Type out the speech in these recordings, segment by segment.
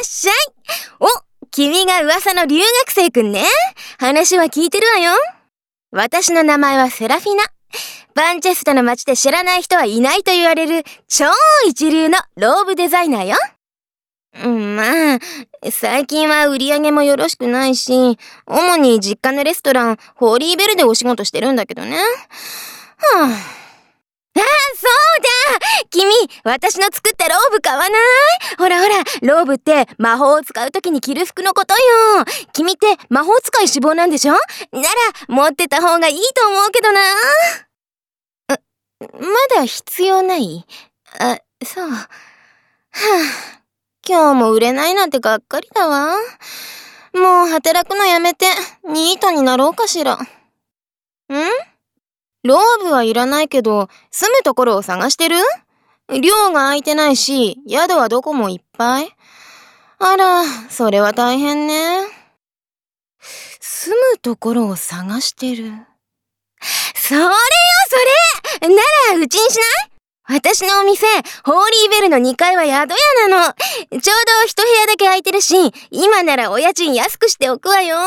っしゃいお、君が噂の留学生くんね。話は聞いてるわよ。私の名前はセラフィナ。バンチェスタの街で知らない人はいないと言われる超一流のローブデザイナーよ。まあ、最近は売り上げもよろしくないし、主に実家のレストラン、ホーリーベルでお仕事してるんだけどね。はあ、ああ、そうだ君、私の作ったローブ買わない、ローブって魔法を使う時に着る服のことよ。君って魔法使い志望なんでしょ？なら、持ってた方がいいと思うけどな。まだ必要ない？あ、そう。はあ。今日も売れないなんてがっかりだわ。もう働くのやめて、ニートになろうかしら。ん？ローブはいらないけど、住むところを探してる？寮が空いてないし、宿はどこもいっぱい？あら、それは大変ね。住むところを探してる。それよ、それなら、うちにしない？私のお店、ホーリーベルの2階は宿屋なの。ちょうど一部屋だけ空いてるし、今ならお家賃安くしておくわよ。っ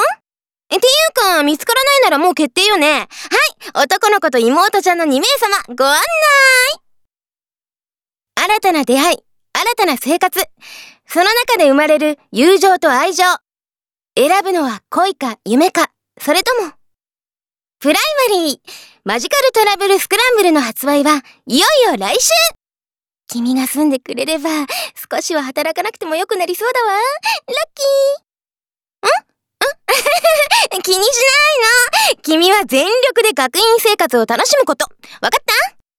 ていうか、見つからないならもう決定よね。はい、男の子と妹ちゃんの2名様、ご案内たな出会い、新たな生活。その中で生まれる友情と愛情。選ぶのは恋か夢か、それとも。プライマリー。マジカルトラブルスクランブルの発売はいよいよ来週君が住んでくれれば少しは働かなくてもよくなりそうだわ。ラッキーん？ん？気にしないの君は全力で学院生活を楽しむこと。わかった？